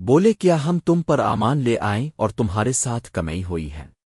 بولے کیا ہم تم پر امان لے آئیں اور تمہارے ساتھ کمئی ہوئی ہے؟